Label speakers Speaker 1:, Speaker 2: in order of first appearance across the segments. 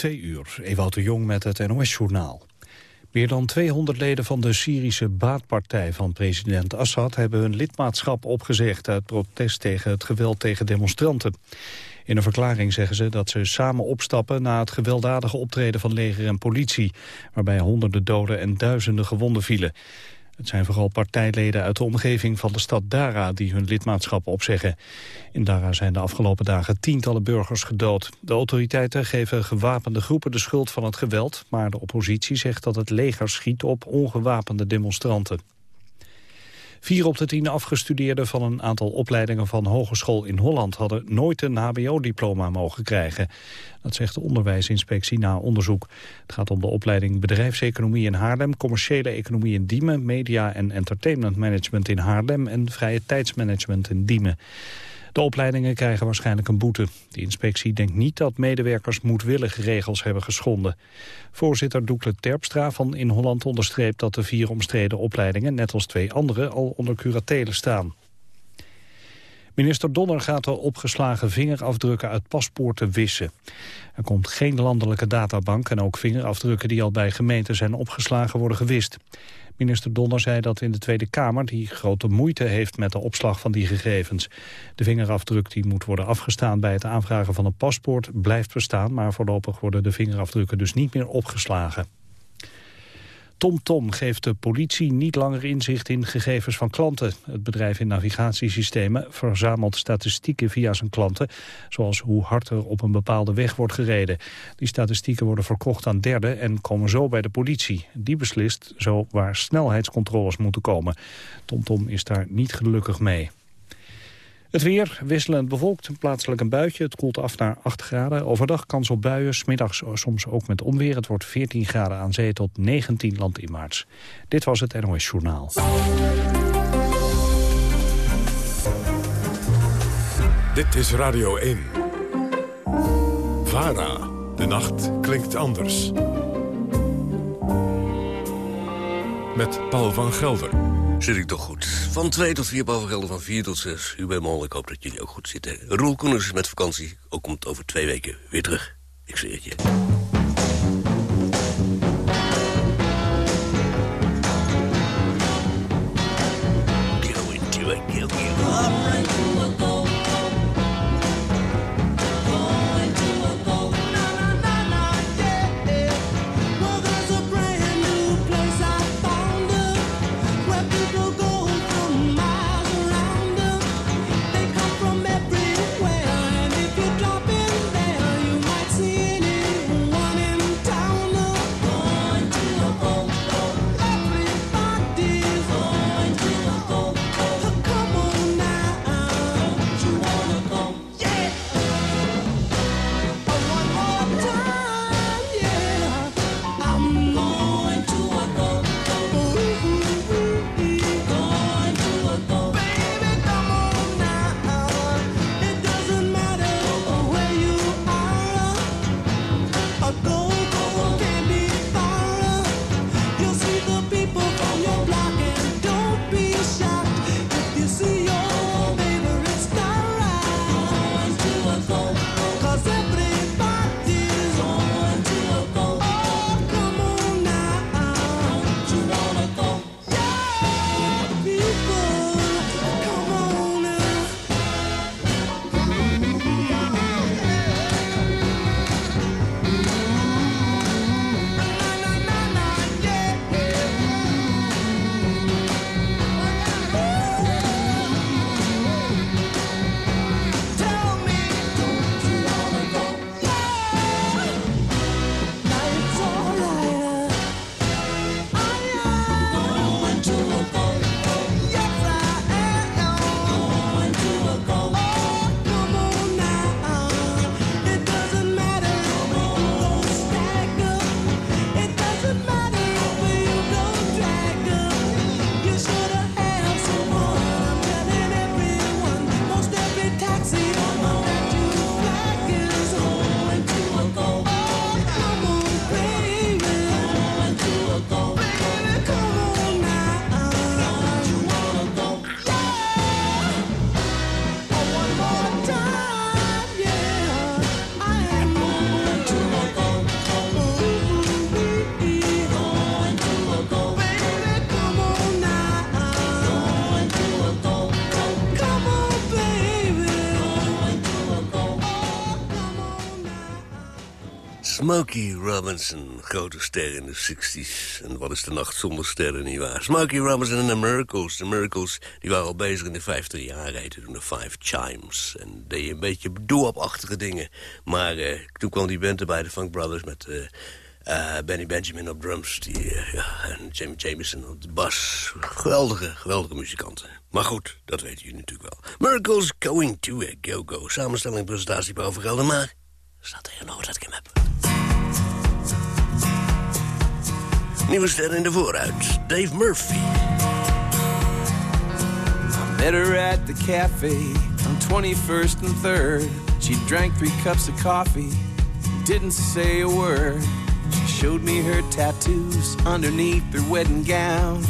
Speaker 1: Twee uur, Ewout de Jong met het NOS-journaal. Meer dan 200 leden van de Syrische baatpartij van president Assad... hebben hun lidmaatschap opgezegd uit protest tegen het geweld tegen demonstranten. In een verklaring zeggen ze dat ze samen opstappen... na het gewelddadige optreden van leger en politie... waarbij honderden doden en duizenden gewonden vielen. Het zijn vooral partijleden uit de omgeving van de stad Dara die hun lidmaatschap opzeggen. In Dara zijn de afgelopen dagen tientallen burgers gedood. De autoriteiten geven gewapende groepen de schuld van het geweld, maar de oppositie zegt dat het leger schiet op ongewapende demonstranten. Vier op de tien afgestudeerden van een aantal opleidingen van hogeschool in Holland hadden nooit een hbo-diploma mogen krijgen. Dat zegt de onderwijsinspectie na onderzoek. Het gaat om de opleiding bedrijfseconomie in Haarlem, commerciële economie in Diemen, media en entertainment management in Haarlem en vrije tijdsmanagement in Diemen. De opleidingen krijgen waarschijnlijk een boete. De inspectie denkt niet dat medewerkers moedwillig regels hebben geschonden. Voorzitter Doekle Terpstra van In Holland onderstreept dat de vier omstreden opleidingen, net als twee andere, al onder curatelen staan. Minister Donner gaat de opgeslagen vingerafdrukken uit paspoorten wissen. Er komt geen landelijke databank en ook vingerafdrukken die al bij gemeenten zijn opgeslagen worden gewist. Minister Donner zei dat in de Tweede Kamer die grote moeite heeft met de opslag van die gegevens. De vingerafdruk die moet worden afgestaan bij het aanvragen van een paspoort blijft bestaan, maar voorlopig worden de vingerafdrukken dus niet meer opgeslagen. TomTom Tom geeft de politie niet langer inzicht in gegevens van klanten. Het bedrijf in navigatiesystemen verzamelt statistieken via zijn klanten... zoals hoe hard er op een bepaalde weg wordt gereden. Die statistieken worden verkocht aan derden en komen zo bij de politie. Die beslist zo waar snelheidscontroles moeten komen. TomTom Tom is daar niet gelukkig mee. Het weer wisselend bewolkt, plaatselijk een buitje. Het koelt af naar 8 graden. Overdag kans op buien, smiddags soms ook met onweer. Het wordt 14 graden aan zee tot 19 land in maart. Dit was het NOS Journaal.
Speaker 2: Dit is Radio 1. VARA. De nacht klinkt anders. Met Paul van Gelder.
Speaker 3: Zit ik toch goed. Van 2 tot 4 bovengelden, van 4 tot 6. U bent mal, ik hoop dat jullie ook goed zitten. Roel Koeners is met vakantie, ook komt over twee weken weer terug. Ik zweer het je. Smokey Robinson, grote ster in de 60s. En wat is de nacht zonder sterren, nietwaar? Smokey Robinson en de Miracles. De Miracles die waren al bezig in de 50 jaren, toen de Five Chimes. En deden een beetje doe-op-achtige dingen. Maar uh, toen kwam die band erbij, de Funk Brothers, met... Uh, uh, Benny Benjamin op drums die, en Jamie Jameson op de bas. Geweldige, geweldige muzikanten. Maar goed, dat weten jullie natuurlijk wel. Miracles Going to a Go-Go. Samenstelling presentatie boven Gelder, maar staat tegenover dat ik hem heb. Nieuwe in de vooruit, Dave Murphy.
Speaker 4: I met her at the cafe on 21st and 3rd. She drank three cups of coffee, didn't say a word. She showed me her tattoos underneath her wedding gown.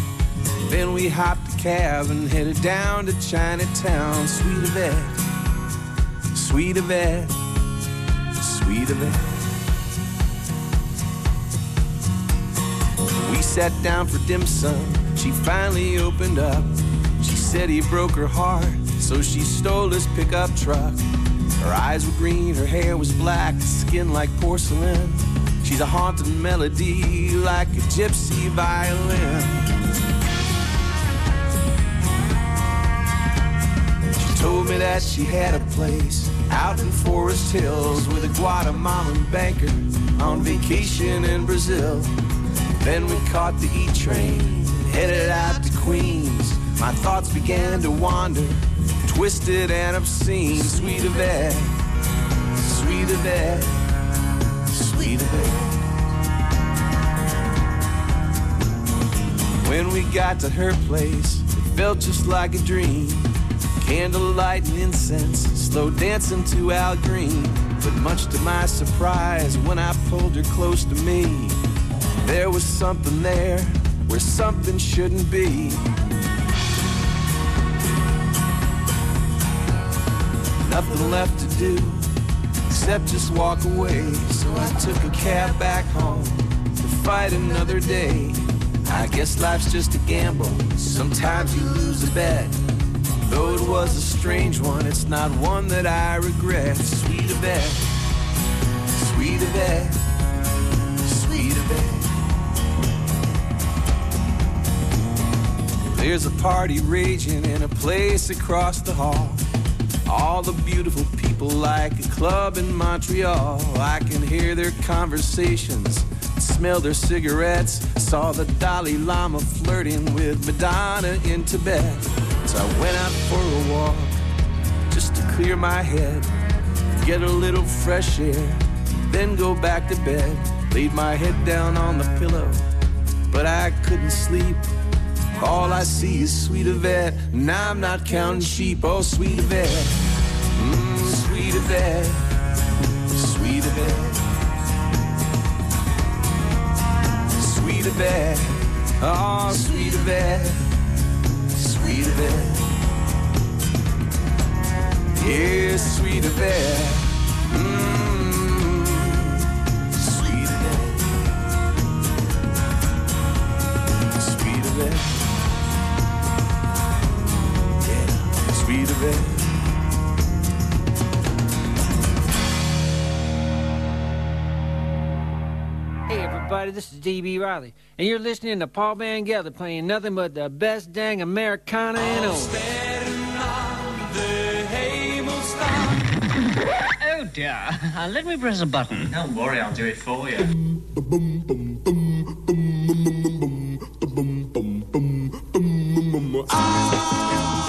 Speaker 4: Then we hopped a cab and headed down to Chinatown. Sweet Yvette, sweet Yvette, sweet Yvette. We sat down for dim sum. She finally opened up. She said he broke her heart, so she stole his pickup truck. Her eyes were green, her hair was black, skin like porcelain. She's a haunting melody like a gypsy violin. She told me that she had a place out in Forest Hills with a Guatemalan banker on vacation in Brazil. Then we caught the E train, headed out to Queens. My thoughts began to wander, twisted and obscene. Sweet of Yvette, sweet of Yvette, sweet of Yvette. When we got to her place, it felt just like a dream. Candlelight and incense, slow dancing to Al Green. But much to my surprise, when I pulled her close to me, there was something there where something shouldn't be. Nothing left to do except just walk away. So I took a cab back home to fight another day. I guess life's just a gamble. Sometimes you lose a bet. Though it was a strange one, it's not one that I regret. Sweet Yvette, sweet Yvette, sweet There's a party raging in a place across the hall. All the beautiful people like a club in Montreal. I can hear their conversations, smell their cigarettes. Saw the Dalai Lama flirting with Madonna in Tibet. So I went out for a walk just to clear my head, get a little fresh air, then go back to bed. Laid my head down on the pillow, but I couldn't sleep. All I see is sweet Yvette, and I'm not counting sheep. Oh, sweet Yvette, mm, sweet Yvette, sweet Yvette, sweet Yvette, oh, sweet Yvette, sweet Yvette, yeah, sweet Yvette, mm, sweet Yvette, sweet Yvette. sweet Yvette.
Speaker 5: Hey everybody, this is D.B. Riley, and you're listening to Paul Van Gelder playing nothing but the best dang Americana in old.
Speaker 6: Oh dear, uh, let me press a button.
Speaker 7: Don't worry, I'll do it for you.
Speaker 8: My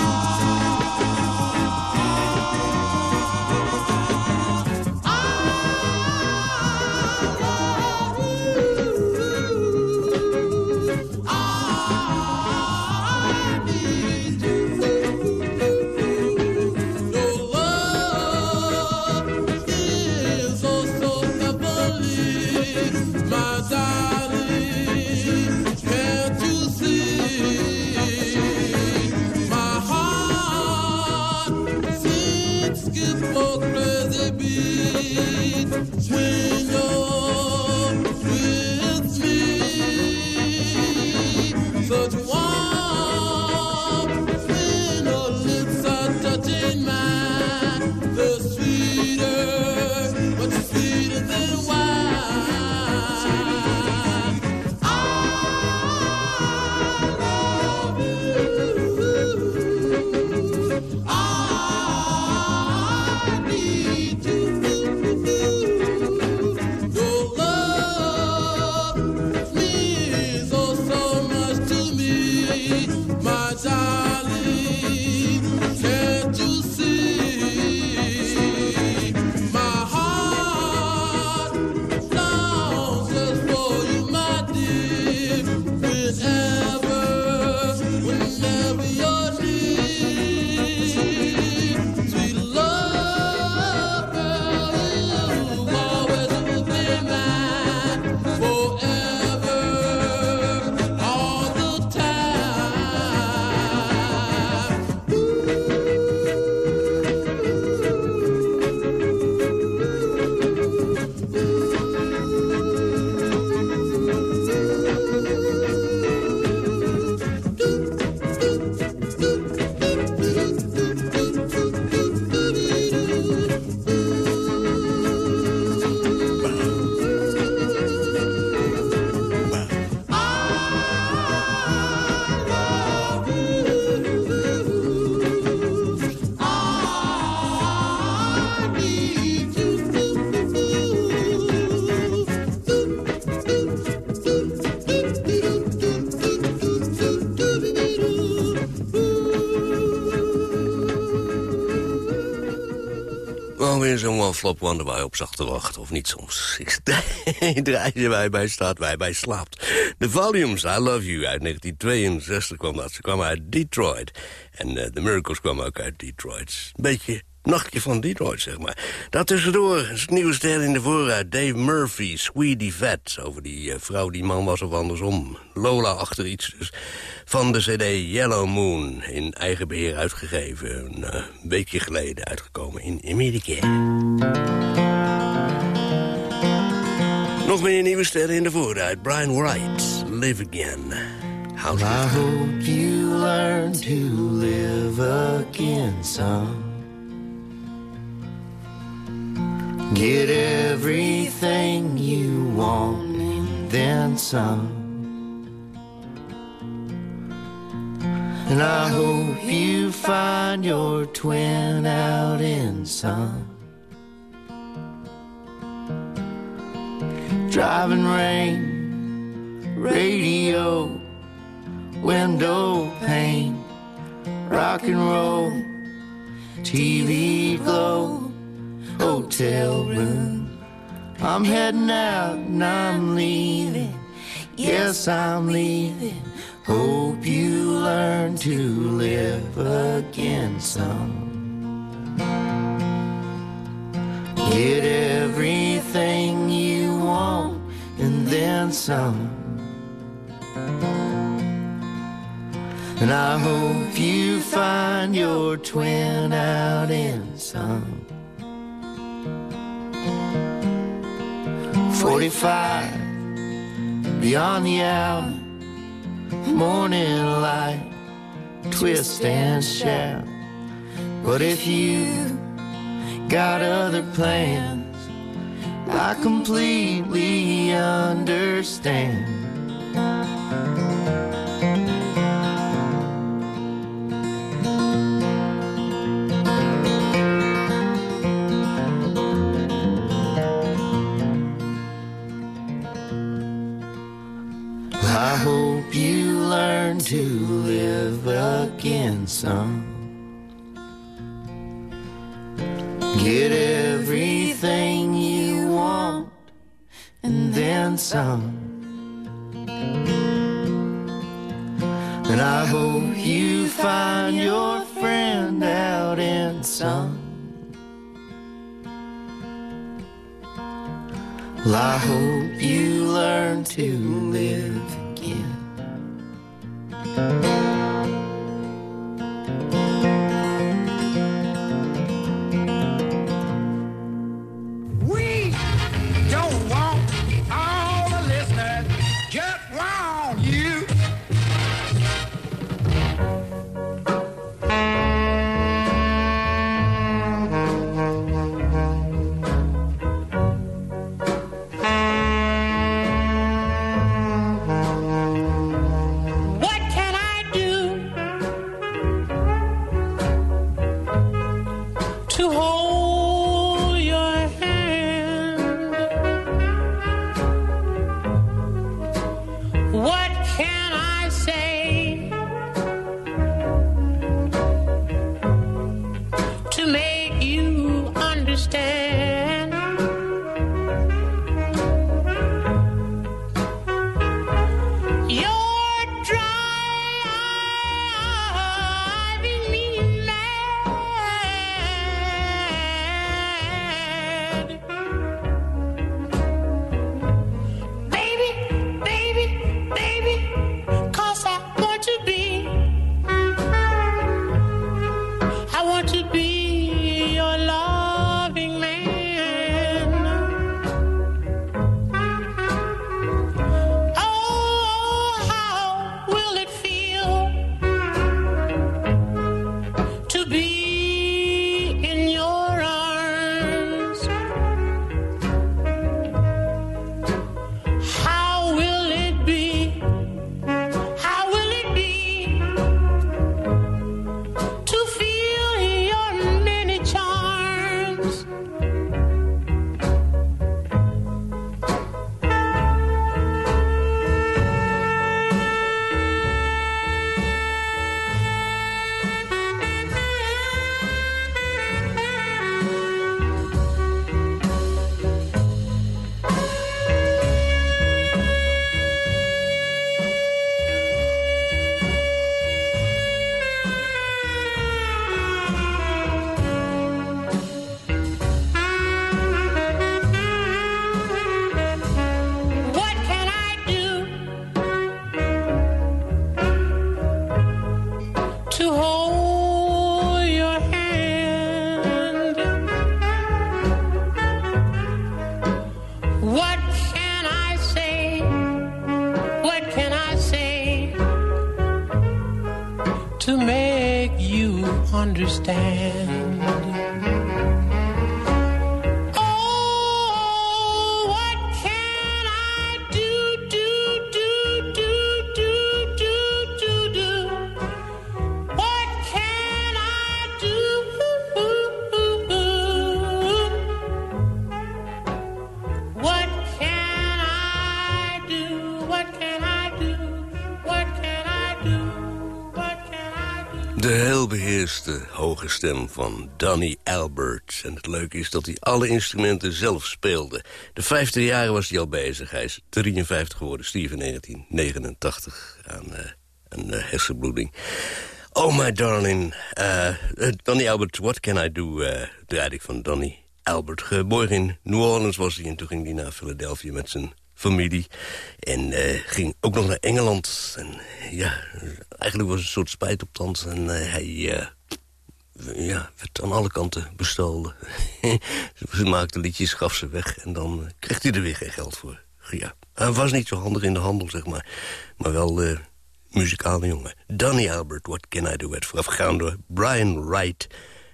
Speaker 3: zo'n one flop wonder waar je op zag te wachten, of niet soms. Ik draai je bij bij staat, wij bij slaapt. De Volumes, I Love You, uit 1962 kwam dat. Ze kwam uit Detroit. En The Miracles kwam ook uit Detroit. Een beetje nachtje van Detroit, zeg maar. Daartussendoor is het nieuwe ster in de vooruit. Dave Murphy, Sweetie Vet. Over die uh, vrouw die man was of andersom. Lola achter iets dus. Van de cd Yellow Moon. In eigen beheer uitgegeven. Een uh, weekje geleden uitgekomen in Amerika. Nog meer nieuwe sterren in de vooruit. Brian Wright, Live Again.
Speaker 7: How's I hope you learn to live again, son. Get everything you want and then some. And I hope you find your twin out in some. Driving rain, radio, window pane, rock and roll, TV glow hotel room. I'm heading out and I'm leaving. Yes, I'm leaving. Hope you learn to live again some. Get everything you want and then some. And I hope you find your twin out in some. 45 beyond the hour, morning light, twist and shout. But if you got other plans, I completely understand. Learn to live again, some. Get everything you want and then some. And I hope you find your friend out in some. Well, I hope you learn to live.
Speaker 8: We
Speaker 3: van Donny Albert. En het leuke is dat hij alle instrumenten zelf speelde. De 50 jaar was hij al bezig. Hij is 53 geworden, stierf in 1989 aan eh, een eh, hersenbloeding. Oh my darling, eh, eh, Donny Albert, what can I do? draaide ik van Donny Albert. Geboren in New Orleans was hij en toen ging hij naar Philadelphia met zijn familie. En ging ook nog naar Engeland. En ja, eigenlijk was het een soort spijtoptand. En eh, hij eh, ja, werd aan alle kanten bestolen. ze maakte liedjes, gaf ze weg en dan eh, kreeg hij er weer geen geld voor. Ja, hij was niet zo handig in de handel, zeg maar. Maar wel eh muzikale jongen. Donny Albert, What Can I Do? werd voorafgegaan door Brian Wright.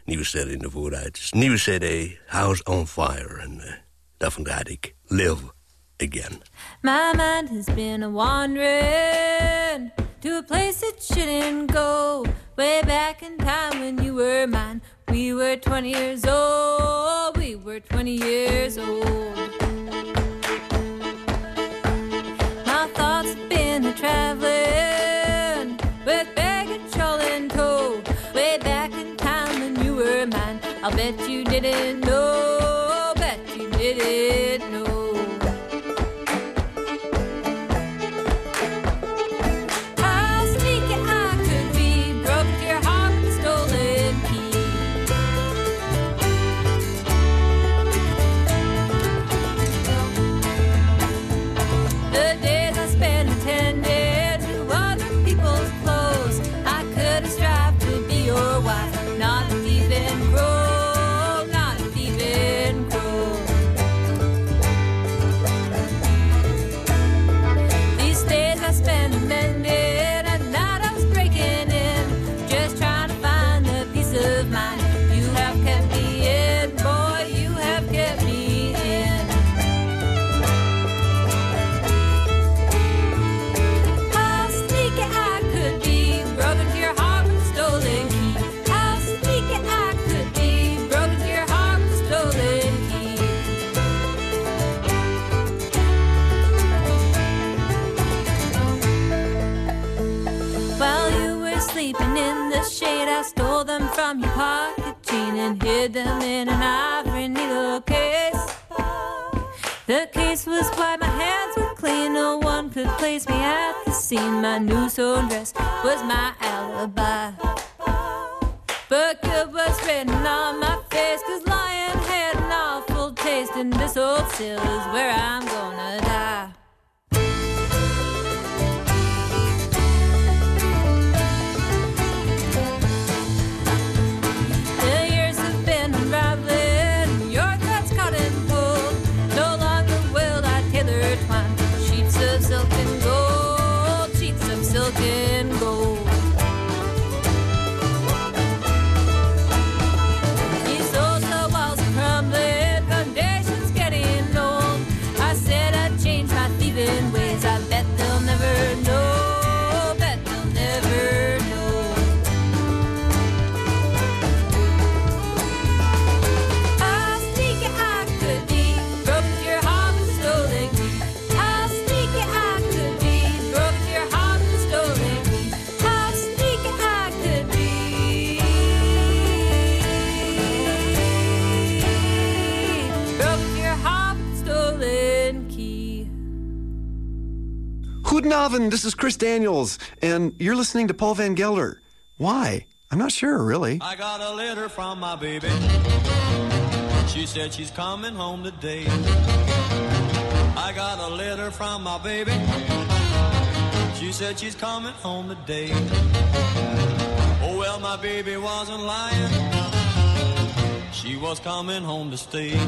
Speaker 3: Nieuwe ster in de vooruit. Nieuwe cd, House on Fire. En eh, daarvan draaide ik Live Again.
Speaker 9: My mind has been a wandering to a place it shouldn't go. Way back in time when you were mine, we were 20 years old. We were 20 years old. My thoughts have been a traveling with baggage all in tow. Way back in time when you were mine, I'll bet you didn't know. From your pocket jean and hid them in an ivory needle case. The case was white, my hands were clean, no one could place me at the scene. My new sewn dress was my alibi. But guilt was written on my face, cause lying had an awful taste, and this old cell is where I'm gonna die.
Speaker 10: Goedenavond, this is Chris Daniels, and you're listening to Paul Van Gelder. Why? I'm not sure, really.
Speaker 11: I got a letter from my baby. She said she's coming home today. I got a letter from my baby. She said she's coming home today. Oh, well, my baby wasn't lying. She was coming home to stay.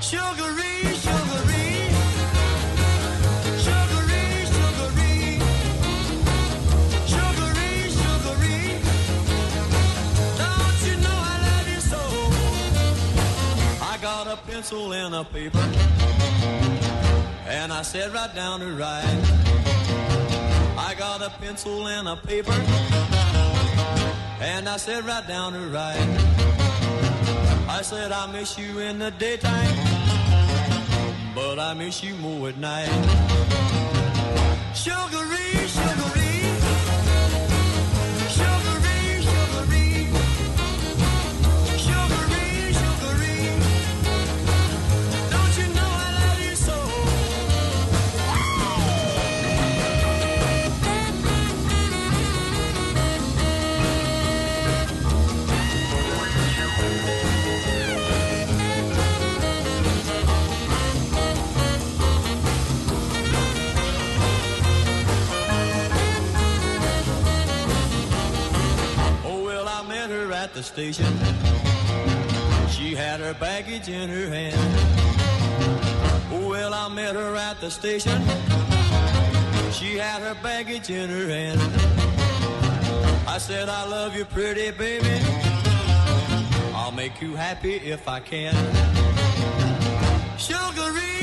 Speaker 11: Sugary, pencil and a paper. And I said right down to write. I got a pencil and a paper. And I sat right down to write. I said I miss you in the daytime. But I miss you more at night. Sugary, at the station. She had her baggage in her hand. Well, I met her at the station. She had her baggage in her hand. I said, I love you, pretty baby. I'll make you happy if I can. Sugary.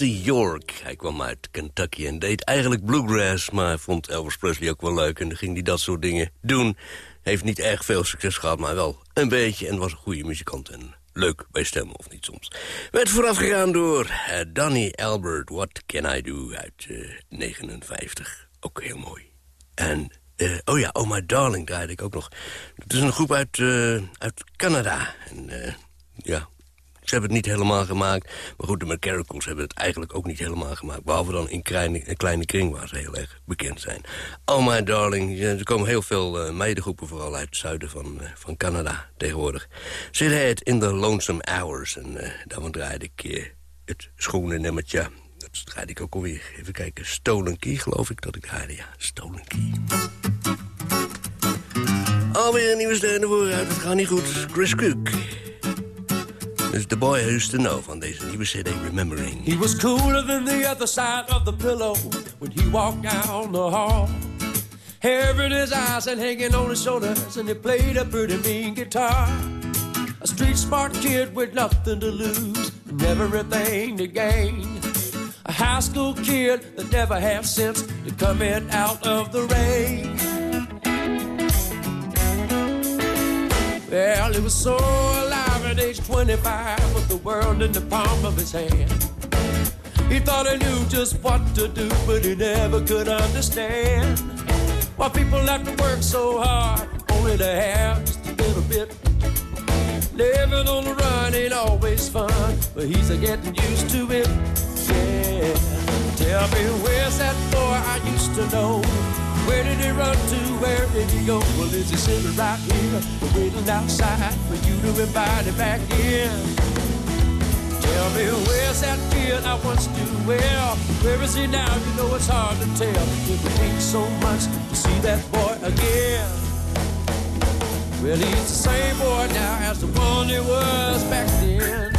Speaker 3: York. Hij kwam uit Kentucky en deed eigenlijk bluegrass... maar vond Elvis Presley ook wel leuk en dan ging hij dat soort dingen doen. Heeft niet erg veel succes gehad, maar wel een beetje... en was een goede muzikant en leuk bij stemmen, of niet soms. Werd voorafgegaan door uh, Donny Albert, What Can I Do, uit eh, 59. Ook heel mooi. En, eh, oh ja, Oh My Darling draaide ik ook nog. Het is een groep uit, eh, uit Canada. En eh, ja, ze hebben het niet helemaal gemaakt. Maar goed, de McCarracles hebben het eigenlijk ook niet helemaal gemaakt. Behalve dan in kleine, kleine kring waar ze heel erg bekend zijn. Oh my darling, ja, er komen heel veel uh, meidengroepen... vooral uit het zuiden van, uh, van Canada tegenwoordig. Ze heet In the Lonesome Hours. En uh, daarvan draaide ik het schone nummertje. Dat draaide ik ook alweer. Even kijken, Stolen Key geloof ik dat ik draaide. Ja, Stolen Key. Alweer een nieuwe steun vooruit. Het gaat niet goed. Chris Cook. Is the boy who used to know van deze nieuwe CD Remembering.
Speaker 12: He was cooler than the other side of the pillow when he walked down the hall. Hair in his eyes and hanging on his shoulders, and he played a pretty mean guitar. A street smart kid with nothing to lose, and everything to gain. A high school kid that never had sense to coming out of the rain. Well, he was so at age 25 with the world in the palm of his hand. He thought he knew just what to do, but he never could understand. Why people have to work so hard, only to have just a little bit. Living on the run ain't always fun, but he's a getting used to it. Yeah. Tell me, where's that boy I used to know? Where did he run to? Where did he go? Well, is he sitting right here, waiting outside for you to invite him back in? Tell me, where's that kid I once knew well? Where is he now? You know it's hard to tell. It would take so much to see that boy again. Well, he's the same boy now as the one he was back then.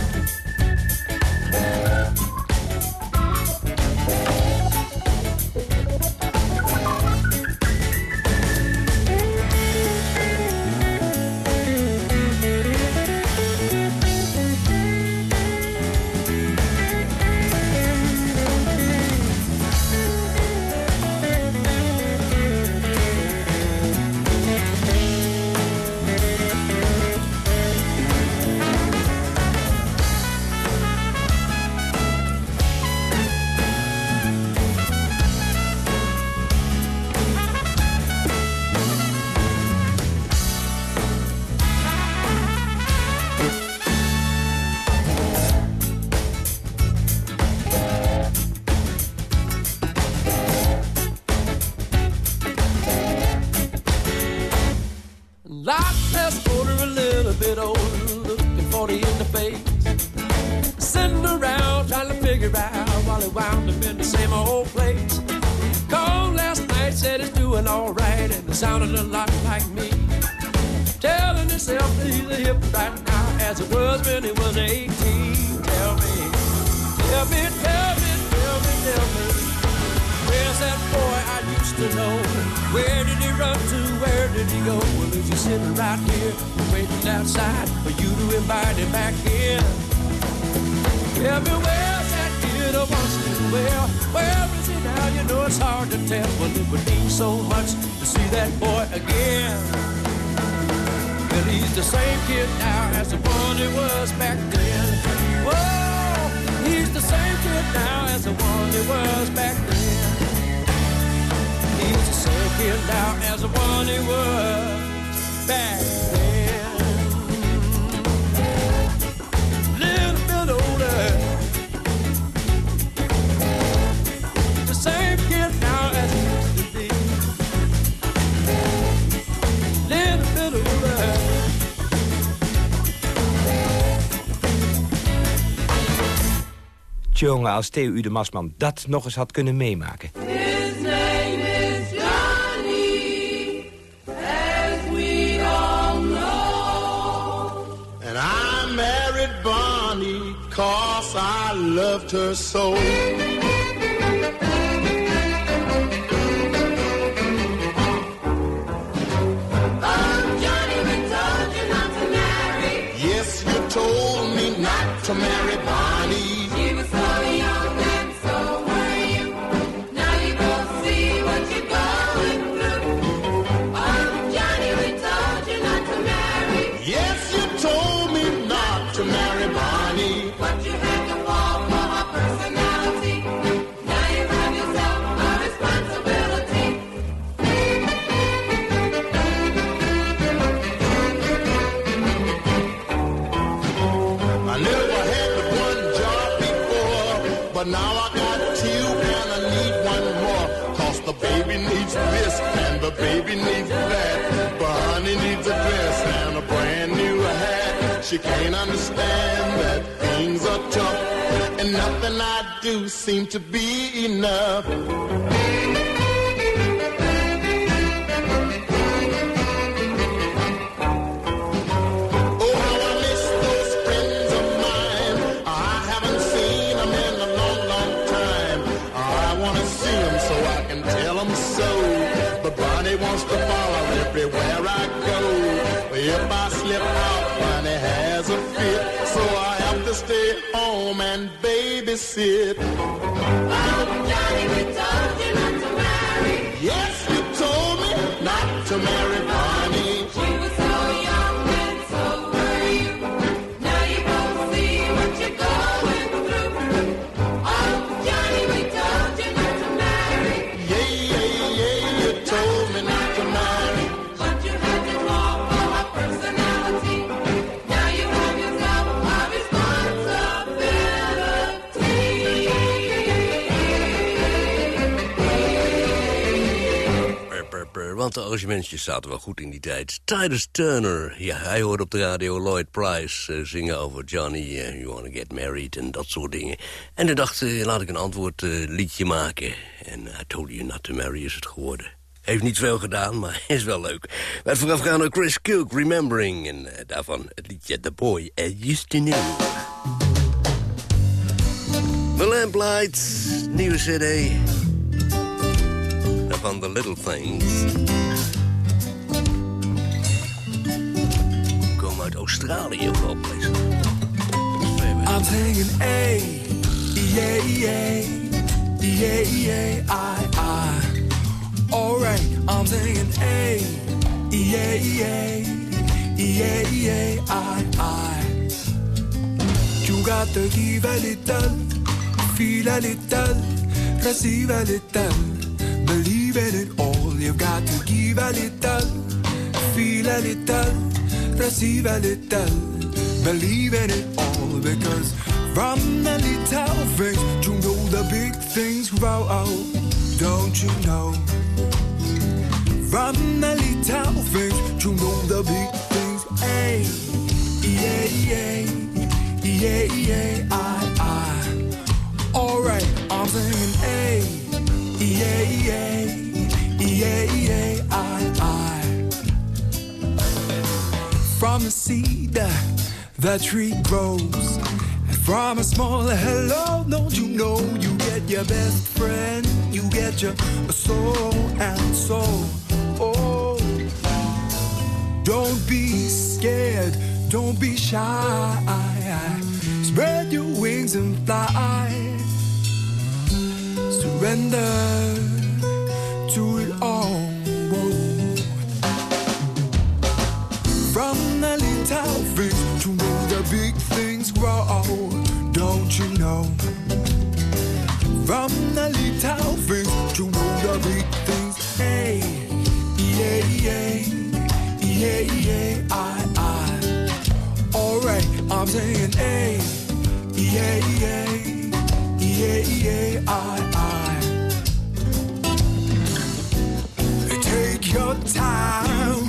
Speaker 12: Figure out while he wound up in the same old place. Called last night, said he's doing alright, and it sounded a lot like me. Telling himself that he's a hip right now, as it was when he was 18. Tell me, tell me, tell me, tell me, tell me. Where's that boy I used to know? Where did he run to? Where did he go? Well, is he sitting right here, waiting outside for you to invite him back in? Tell I once knew? Well, where is he now? You know it's hard to tell, but it would mean so much to see that boy again. Well, he's the same kid now as the one he was back then. Whoa, he's the same kid now as the one he was back then. He's the same kid now as the one he was back then.
Speaker 13: Als Theo de Masman dat nog eens had kunnen meemaken.
Speaker 14: His name is Johnny, as we all know.
Speaker 15: En ik married Barney, cause I love her so.
Speaker 14: Oh, Johnny, we told you not to marry.
Speaker 15: Yes, you told me not to marry. Baby needs this and the baby needs that. Bonnie needs a dress and a brand new hat. She can't understand that things are tough and nothing I do seems to be enough. Stay home and babysit.
Speaker 14: Oh, Johnny, we told you not to marry.
Speaker 15: Yes, you told me not to marry Bonnie.
Speaker 3: De arrangementjes zaten wel goed in die tijd. Titus Turner, ja, hij hoorde op de radio Lloyd Price eh, zingen over Johnny, eh, you wanna get married en dat soort dingen. En hij dacht, eh, laat ik een antwoord liedje maken. En I told you not to marry is het geworden. Heeft niet veel gedaan, maar is wel leuk. Werd voorafgaan door Chris Cook, Remembering. En daarvan het liedje The Boy I Used to. The Lamplight, nieuwe cd. Van The Little Things. Australië, vooral deze.
Speaker 16: I'm singing A, yeah, yeah, yeah, yeah, I, I. Alright, I'm singing A, yeah, yeah, yeah, yeah, I, I. You got to give a little, feel a little, receive a little, believe in it all. You've got to give a little, feel a little, depressieve little believe in it all because from the little things to know the big things grow out. Don't you know? From the little things to know the big things. Hey, yeah, yeah, yeah, yeah, I, I. Alright, I'm singing. Hey, yeah, yeah, yeah, yeah, I, I. From a seed uh, the tree grows. And from a small hello, don't you know you get your best friend, you get your soul and soul. Oh, don't be scared, don't be shy. Spread your wings and fly. Surrender to it all. From tall things to make the big things grow. Don't you know? From the little things to the big things. Hey, yeah, yeah, yeah, yeah, I, I. Alright, I'm saying hey, yeah, yeah, yeah, yeah, I, I. Take your time.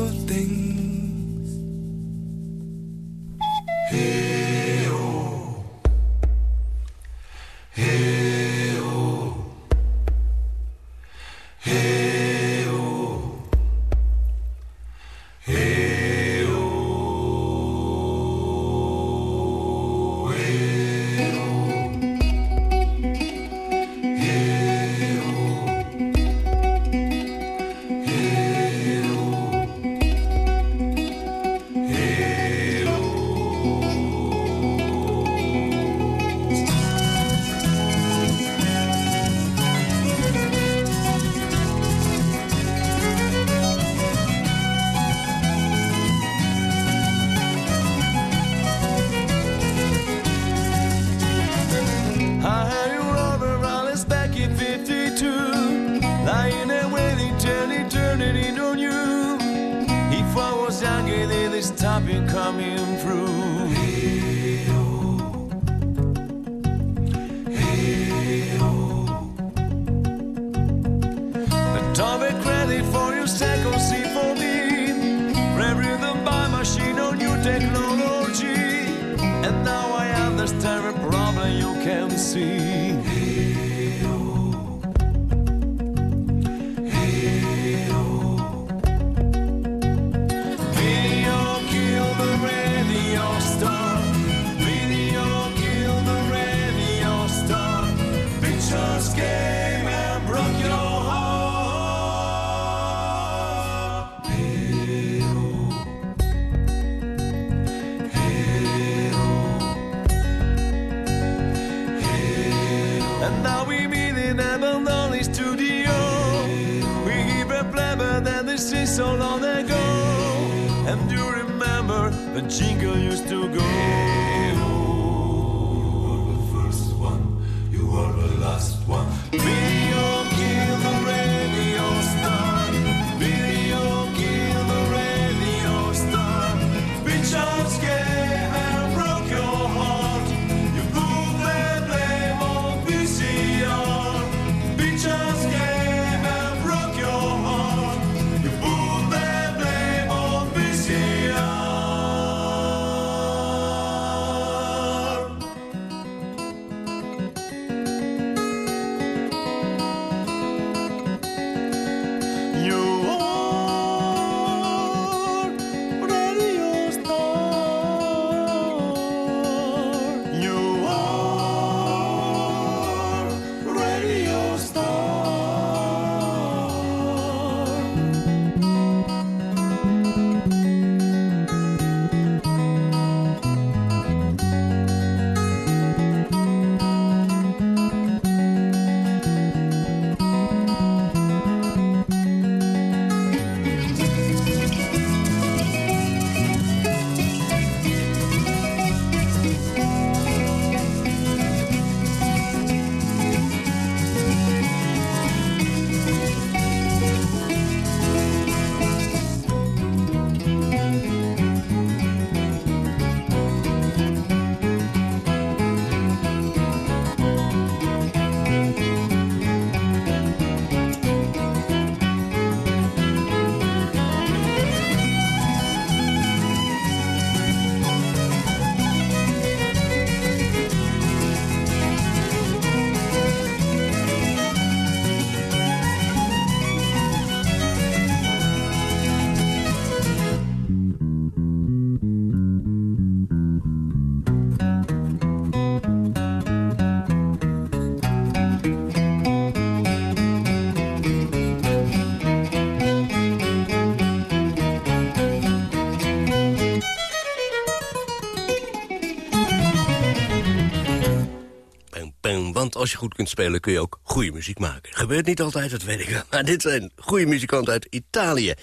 Speaker 3: Want als je goed kunt spelen kun je ook goede muziek maken. Gebeurt niet altijd, dat weet ik wel. Maar dit zijn goede muzikanten uit Italië.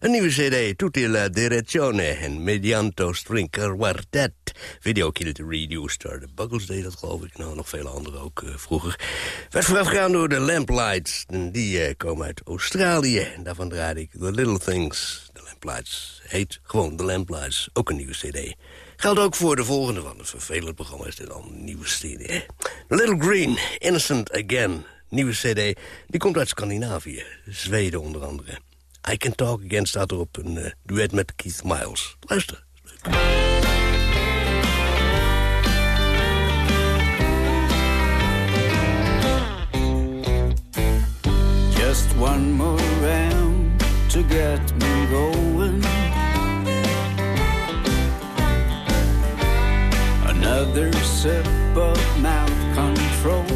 Speaker 3: Een nieuwe cd, Tutti la direzione en Medianto String Quartet. Video de Radio Star. De Buggles deed dat geloof ik, nou nog vele anderen ook uh, vroeger. Werd voorafgegaan door de Lamplights. Die uh, komen uit Australië. En daarvan draaide ik The Little Things. De Lamplights heet gewoon The Lamplights. Ook een nieuwe cd. Geldt ook voor de volgende van het vervelend programma is dit al een nieuwe cd. Little Green, Innocent Again. Nieuwe cd, die komt uit Scandinavië. Zweden onder andere. I Can Talk Again staat er op een uh, duet met Keith Miles. Luister.
Speaker 4: Just one more round to get me going. Another sip of mouth control.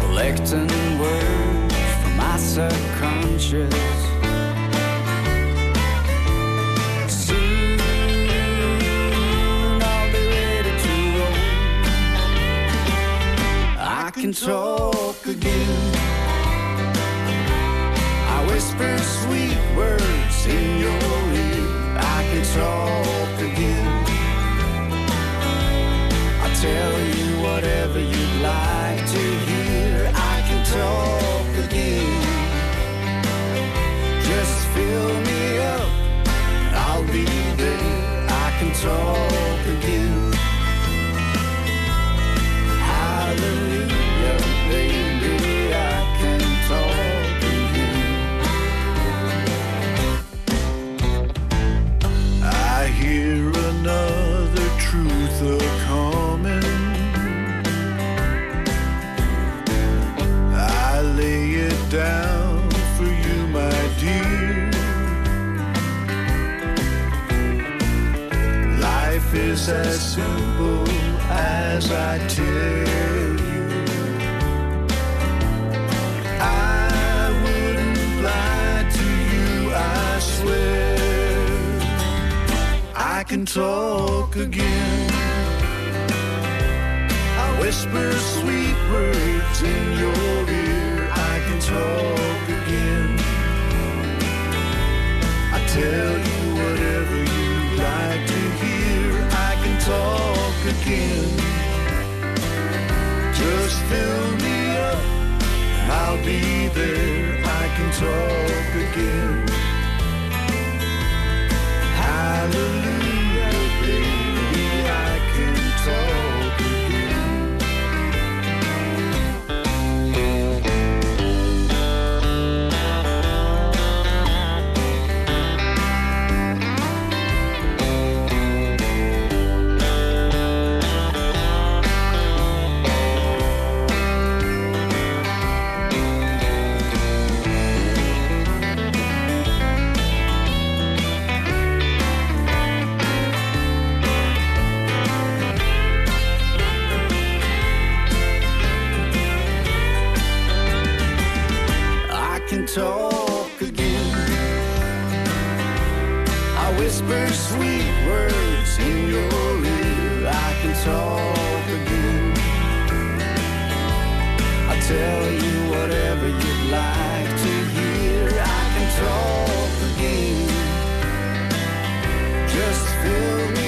Speaker 4: Collecting words from my subconscious. Soon I'll be ready to roll. I can talk again. I whisper sweet words in your. Can talk again. I tell you whatever you'd like to hear. I can talk again. Just fill me up, and I'll be there. I can talk whisper sweet words in your ear. I can talk again. I tell you whatever you'd like to hear. I can talk again. Just fill me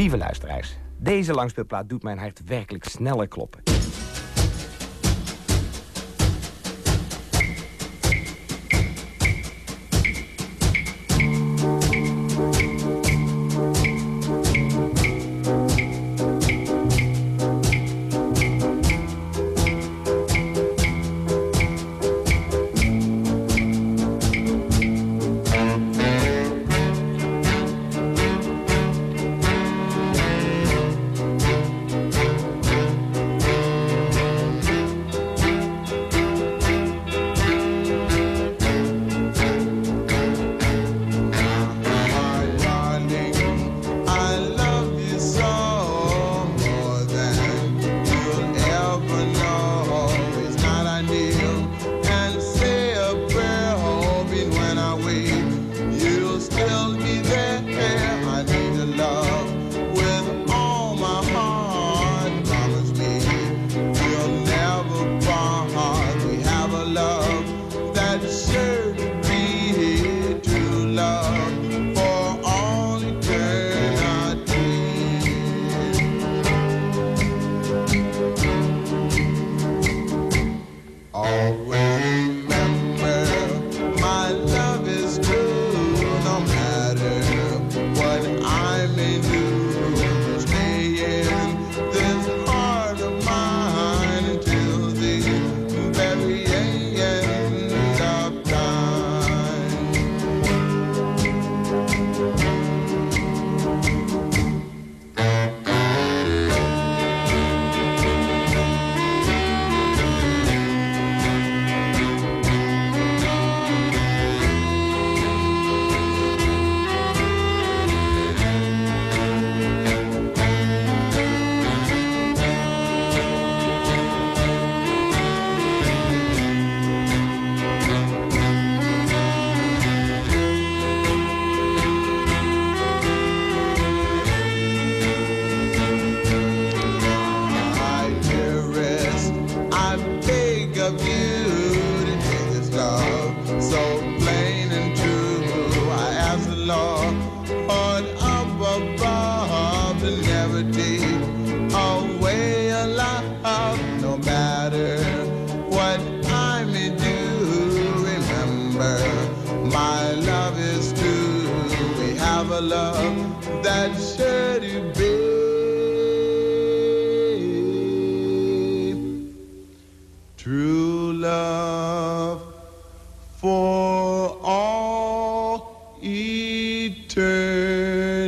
Speaker 13: Lieve luisteraars, deze langspeelplaat doet mijn hart werkelijk sneller kloppen.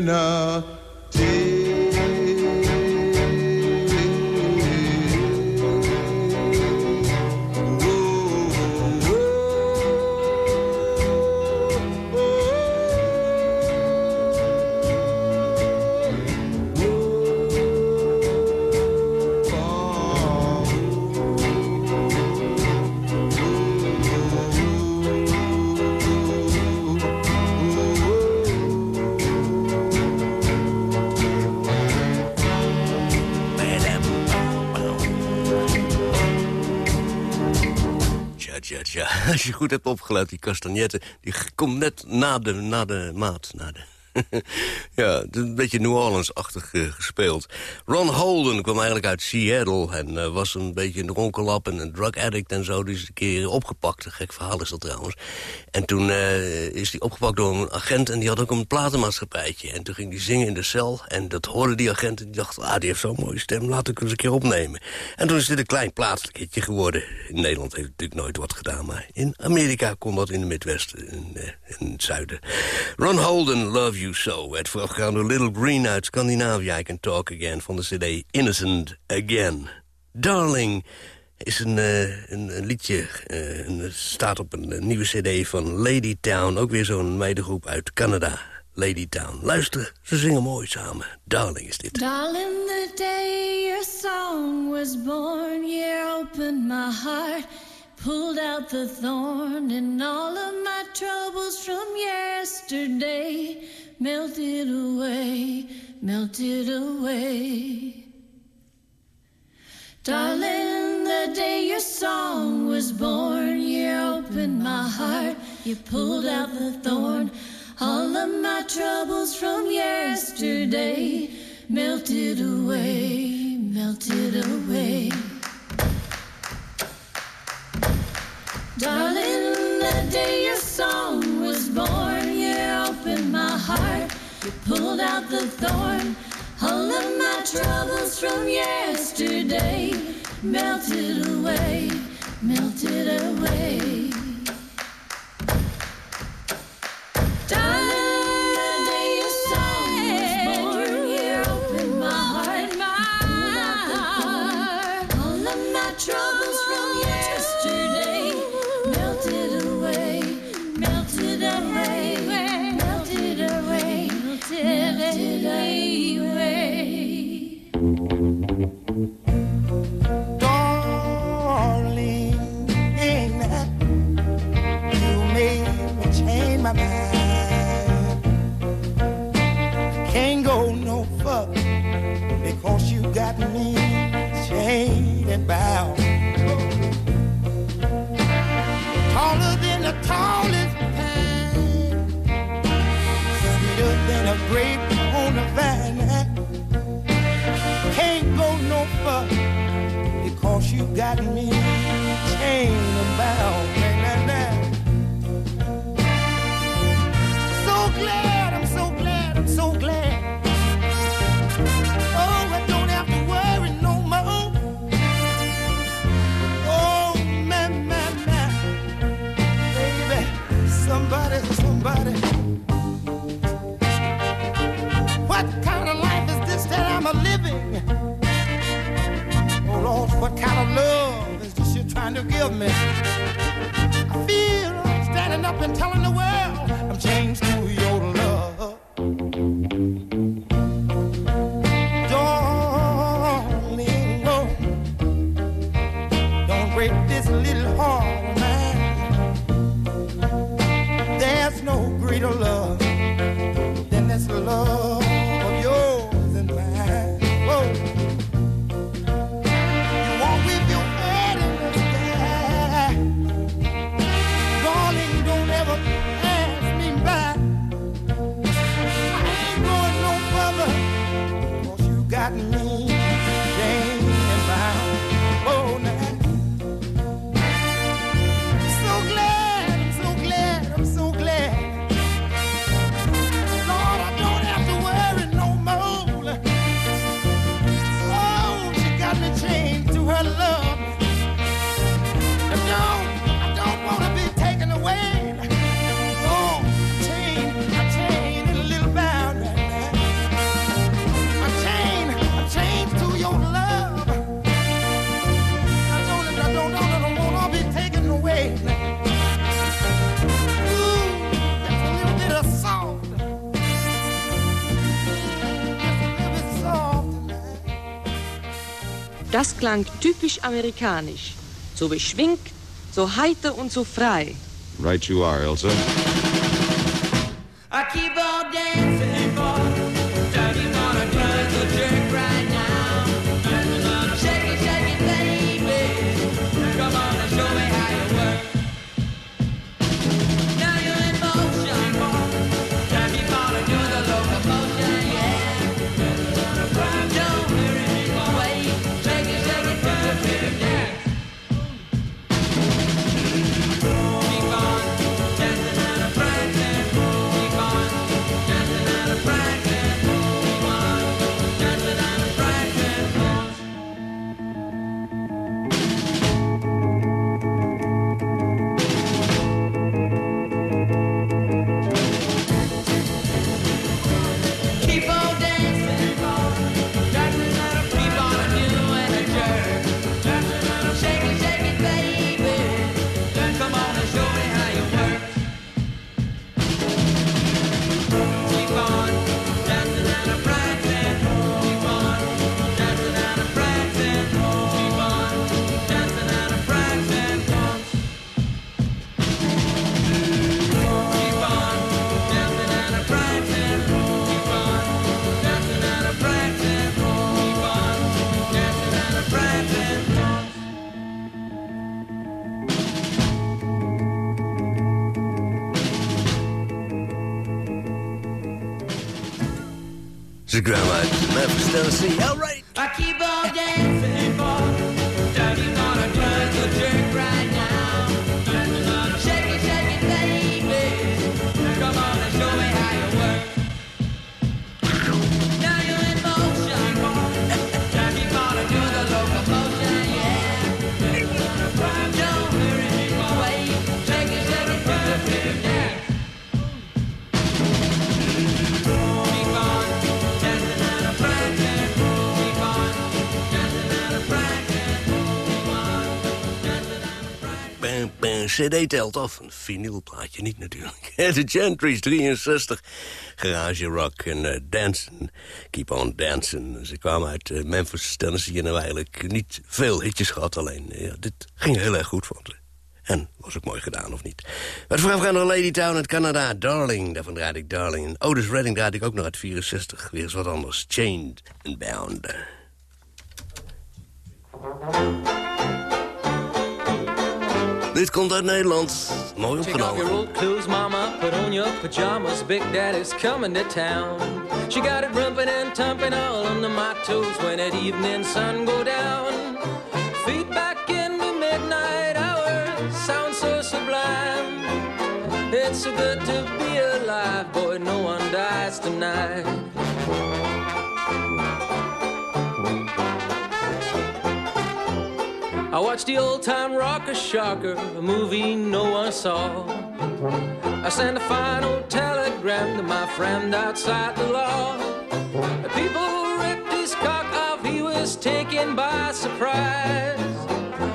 Speaker 3: Tja, Als je goed hebt opgelet, die castagnetten... die komt net na de, na de maat. Na de... ja, een beetje New Orleans-achtig eh, gespeeld. Ron Holden kwam eigenlijk uit Seattle... en eh, was een beetje een dronkenlap en een drug addict en zo. Die is een keer opgepakt. Een gek verhaal is dat trouwens. En toen eh, is hij opgepakt door een agent... en die had ook een platenmaatschappijtje. En toen ging hij zingen in de cel. En dat hoorde die agent en die dacht... ah, die heeft zo'n mooie stem, laat ik eens een keer opnemen. En toen is dit een klein plaatselijkje geworden. In Nederland heeft het natuurlijk nooit wat gedaan... maar in Amerika kon dat in de Midwesten, eh, in het zuiden. Ron Holden, Love You So... werd voorafgegaan door Little Green uit Scandinavië... I Can Talk Again van de cd Innocent Again. Darling is een, eh, een, liedje, eh, een, staat op een, nieuwe cd van Lady Town. Ook weer zo'n meidengroep uit Canada. Lady Town. Luister, ze zingen mooi samen. Darling is dit.
Speaker 17: Darling, the day your song was born, you opened my heart, pulled out the thorn, and all of my troubles from yesterday melted away, melted away. Darling, the day your song was born, you opened my heart, you pulled out the thorn. All of my troubles from yesterday melted away, melted away. Darling, the day your song was born, you opened my heart, you pulled out the thorn. All of my troubles from yesterday melted away, melted away. Darling,
Speaker 8: living. Oh Lord, what kind of love is this you're trying to give me? I feel standing up and telling the world.
Speaker 18: Das klang typisch amerikanisch. So beschwingt, so heiter und so frei.
Speaker 14: Right you are, Elsa.
Speaker 3: Tennessee. cd telt af. Een vinylplaatje niet natuurlijk. The Gentry's 63. Garage Rock en eh, Dancing. Keep on Dancing. Ze kwamen uit uh, Memphis, Tennessee... en hebben eigenlijk niet veel hitjes gehad. Alleen eh, ja, dit ging heel erg goed vond ze. En was ook mooi gedaan, of niet? Met voorafgaande Lady Town uit Canada, Darling. Daarvan draad ik Darling. En Redding draad ik ook nog uit 64. Weer eens wat anders. Chained and Bound. Dit komt uit Nederland. Mooi opgenomen.
Speaker 19: She got it rumpin' and thumping all under my toes when that evening sun go down. Feet back in the midnight hour, sounds so sublime. It's so good to be alive, boy, no one dies tonight. I watched the old time rocker shocker, a movie no one saw. I sent a final telegram to my friend outside the law. The people ripped his cock off, he was taken by surprise.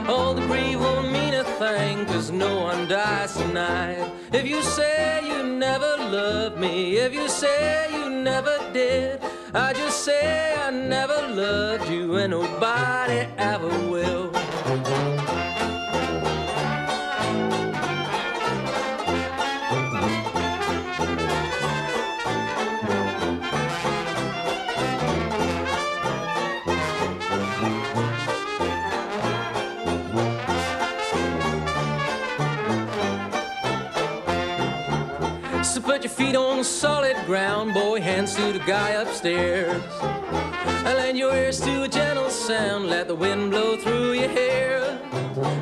Speaker 19: All the grief won't mean a thing, cause no one dies tonight. If you say you never loved me, if you say you never did, I just say I never loved you and nobody ever will. Thank you. So put your feet on solid ground, boy, hands to the guy upstairs. And lend your ears to a gentle sound, let the wind blow through your hair.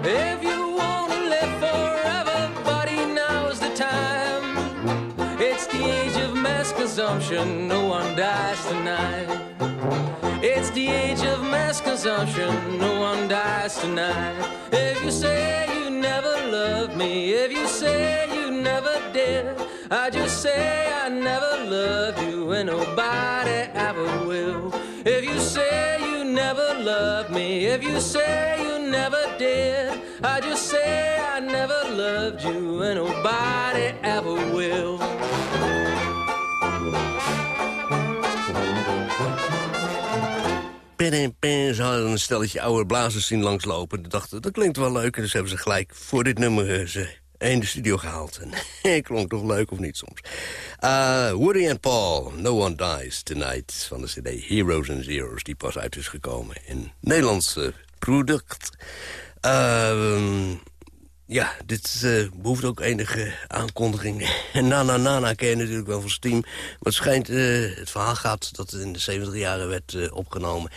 Speaker 19: If you wanna live forever, buddy, now's the time. It's the age of mass consumption, no one dies tonight. It's the age of mass consumption, no one dies tonight. If you say you never loved me, if you say you never did, I just say I never loved you and nobody ever will. If you say you never loved me, if you say you never did, I just say I never loved you and nobody ever will.
Speaker 3: En pin, ze hadden een stelletje oude blazers zien langslopen. Ze dachten, dat klinkt wel leuk. En dus hebben ze gelijk voor dit nummer eh, ze in de studio gehaald. En klonk toch leuk of niet soms. Uh, Woody and Paul, No One Dies Tonight... van de cd Heroes and Zeros, die pas uit is gekomen. In Nederlands uh, product. Uh, ja, dit uh, behoeft ook enige aankondiging. Nana Nana ken je natuurlijk wel van Steam. Maar het schijnt, uh, het verhaal gaat dat het in de 70 jaren werd uh, opgenomen.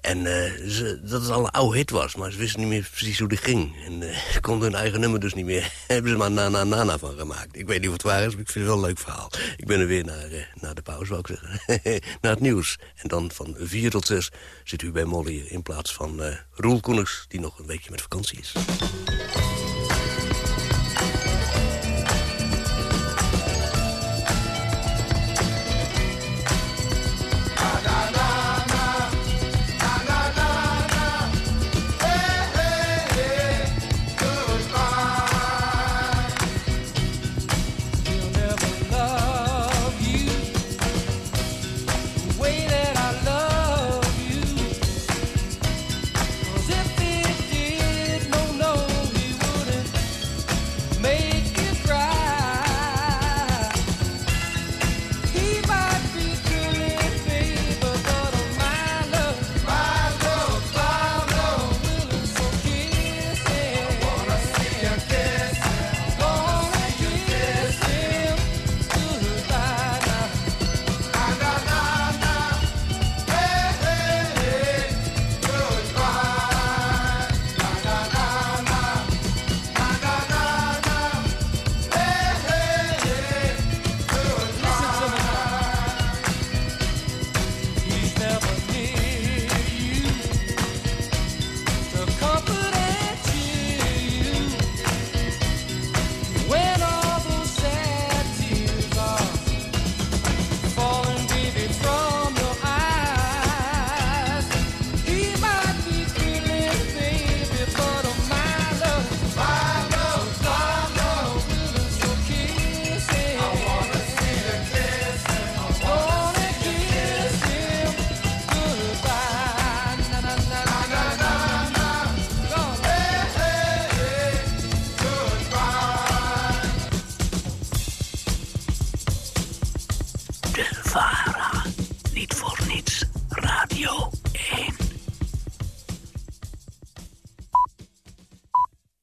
Speaker 3: En ze, dat het al een oude hit was, maar ze wisten niet meer precies hoe die ging. En ze konden hun eigen nummer dus niet meer. Hebben ze maar Nana Nana van gemaakt. Ik weet niet of het waar is, maar ik vind het wel een leuk verhaal. Ik ben er weer naar, naar de pauze, wou ik zeggen. naar het nieuws. En dan van 4 tot 6 zit u bij Molly in plaats van Roel Koeners... die nog een weekje met vakantie is.